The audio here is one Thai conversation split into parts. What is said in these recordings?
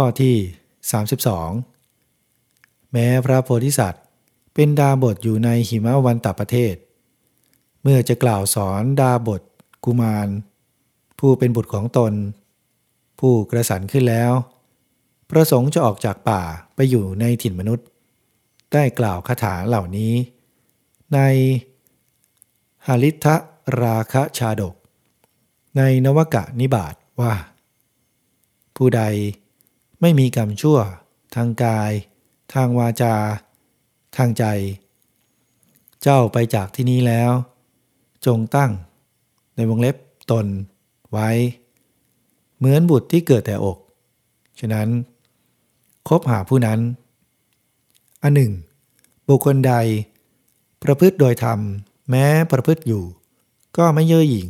ข้อที่ 32 แม้พระโพธิสัตว์ เป็นดาบทอยู่ในหิมะวันตประเทศ เมื่อจะกล่าวสอนดาบทกุมาร ผู้เป็นบุตรของตน ผู้กระสันขึ้นแล้ว ประสงค์จะออกจากป่าไปอยู่ในถิ่นมนุษย์ ได้กล่าวคาถาเหล่านี้ ในหาลิทะราคะชาดก ในนวกะนิบาตว่า ผู้ใด ไม่มีกรรมชั่ว ทางกาย ทางวาจา ทางใจ เจ้าไปจากที่นี้แล้ว จงตั้ง ในวงเล็บตน ไว้ เหมือนบุตรที่เกิดแต่อก ฉะนั้น คบหาผู้นั้น อันหนึ่ง บุคคลใด ประพฤติโดยธรรม แม้ประพฤติอยู่ ก็ไม่เย่อหยิ่ง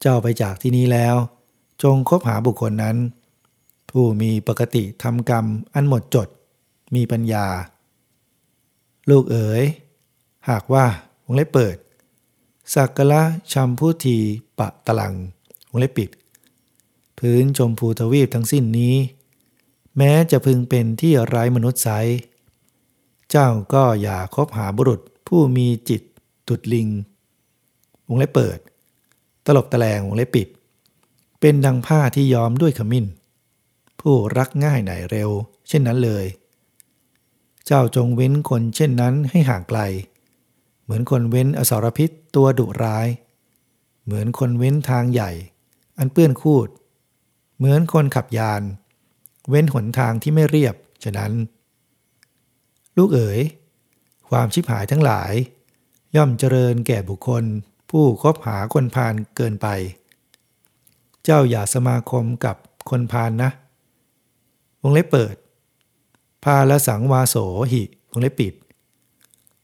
เจ้าไปจากที่นี้แล้ว จงคบหาบุคคลนั้น ผู้มีปกติทำกรรมอันหมดจด มีปัญญา ลูกเอ๋ย หากว่าวงเล็บเปิด สักกละชัมพูทีปะตะลังวงเล็บปิด พื้นชมพูทวีปทั้งสิ้นนี้ แม้จะพึงเป็นที่ไร้มนุษย์ไซเจ้าก็อย่าคบหาบุรุษผู้มีจิตตุดลิง วงเล็บเปิด ตลบตะแลงวงเล็บปิด เป็นดังผ้าที่ย้อมด้วยขมิ้น ผู้รักง่ายไหนเร็ว เช่นนั้นเลย เจ้าจงเว้นคนเช่นนั้นให้ห่างไกล เหมือนคนเว้นอสรพิษตัวดุร้าย เหมือนคนเว้นทางใหญ่ อันเปื้อนคูด เหมือนคนขับยาน เว้นหนทางที่ไม่เรียบ ฉะนั้น ลูกเอ๋ย ความชิบหายทั้งหลาย ย่อมเจริญแก่บุคคล ผู้คบหาคนพาลเกินไป เจ้าอย่าสมาคมกับคนพาลนนะ วงเล็บเปิด พาละสังวาโสหิ วงเล็บปิด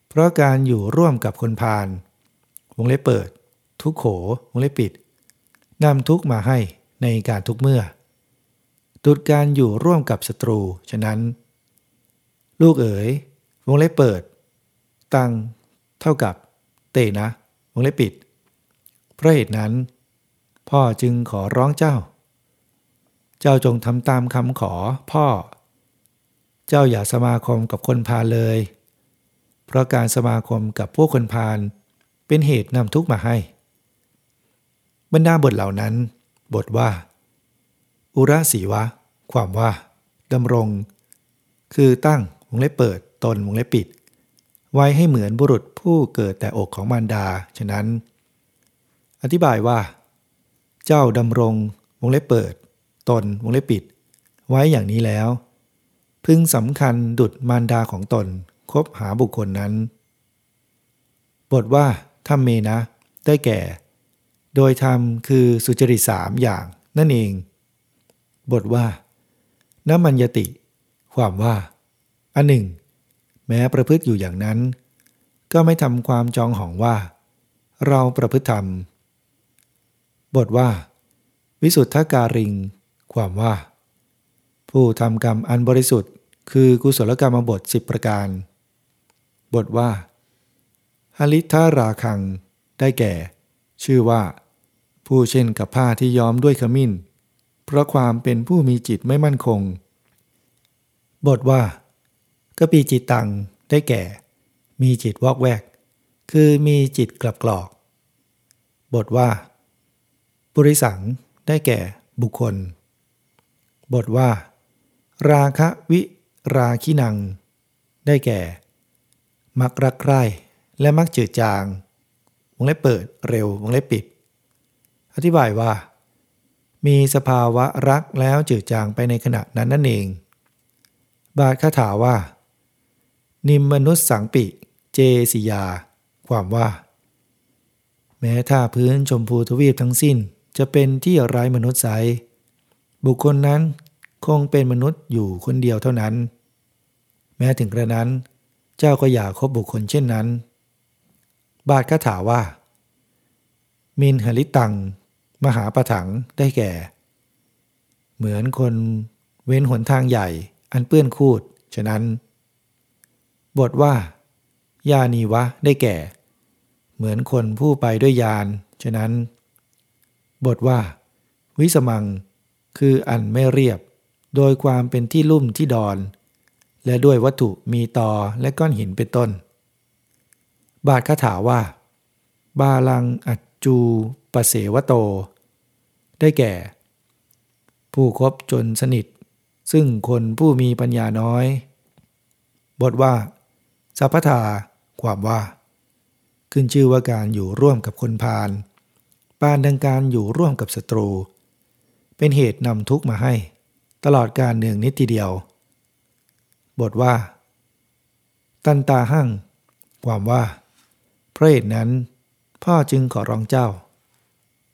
เพราะการอยู่ร่วมกับคนพาล วงเล็บเปิด ทุกโข วงเล็บปิด นำทุกมาให้ในการทุกเมื่อ ตุดการอยู่ร่วมกับศัตรู ฉะนั้น ลูกเอ๋ย วงเล็บเปิด ตัง เท่ากับ เตนะ วงเล็บปิด เพราะเหตุนั้น พ่อจึงขอร้องเจ้า เจ้าจงทำตามคำขอพ่อ เจ้าอย่าสมาคมกับคนพาเลย เพราะการสมาคมกับพวกคนพาลเป็นเหตุนำทุกข์มาให้ บรรดาบทเหล่านั้น บทว่า อุระสีวะ ความว่าดำรง คือตั้งวงเล็บเปิดตนวงเล็บปิด ไว้ให้เหมือนบุรุษผู้เกิดแต่อกของมารดา ฉะนั้น อธิบายว่า เจ้าดำรงวงเล็บเปิด ตนวงเล็บปิด ไว้อย่างนี้แล้ว พึงสำคัญดุดมารดาของตนคบหาบุคคลนั้น บทว่าถ้าเมนะ ได้แก่ โดยธรรมคือสุจริตสามอย่างนั่นเอง บทว่าน้ำมัญญติ ความว่า อันหนึ่ง แม้ประพฤติอยู่อย่างนั้น ก็ไม่ทำความจองหองว่า เราประพฤติธรรม บทว่า วิสุทธการิง ความว่า ผู้ทำกรรมอันบริสุทธิ์ คือกุศลกรรมบทสิบประการ บทว่าฮลิทาราคัง ได้แก่ ชื่อว่า ผู้เช่นกับผ้าที่ย้อมด้วยขมิ้น เพราะความเป็นผู้มีจิตไม่มั่นคง บทว่ากปีจิตตัง ได้แก่ มีจิตวอกแวก คือมีจิตกลับกรอก บทว่าบุริสัง ได้แก่บุคคล บทว่า ราคะวิราคินัง ได้แก่ มักรักใคร่และมักจืดจาง วงเล็บเปิดเร็ว วงเล็บปิด อธิบายว่า มีสภาวะรักแล้วจืดจางไปในขณะนั้นนั่นเอง บาทคาถาว่า นิมมนุษย์สังปิเจสิยา ความว่า แม้ถ้าพื้นชมพูทวีปทั้งสิ้นจะเป็นที่ไร้มนุษย์ไซ บุคคลนั้นคงเป็นมนุษย์อยู่คนเดียวเท่านั้น แม้ถึงกระนั้น เจ้าก็อย่าคบบุคคลเช่นนั้น บาทคาถาว่า มินหลิตัง มหาปะถังได้แก่ เหมือนคนเว้นหนทางใหญ่อันเปื้อนคูด ฉะนั้น บทว่า ยานีวะได้แก่ เหมือนคนผู้ไปด้วยยาน ฉะนั้น บทว่า วิสมัง คืออันไม่เรียบ โดยความเป็นที่ลุ่มที่ดอน และด้วยวัตถุมีตอและก้อนหินเป็นต้น บาทคาถาว่า บาลังอัจจูปเสวโต ได้แก่ ผู้คบจนสนิท ซึ่งคนผู้มีปัญญาน้อย บทว่า สัพพทา ความว่า ขึ้นชื่อว่าการอยู่ร่วมกับคนพาลปานดังการอยู่ร่วมกับศัตรู เป็นเหตุนำทุกข์มาให้ ตลอดการเนืองนิดทีเดียว บทว่า ตันตาหั่ง ความว่า เพราะเหตุนั้น พ่อจึงขอร้องเจ้า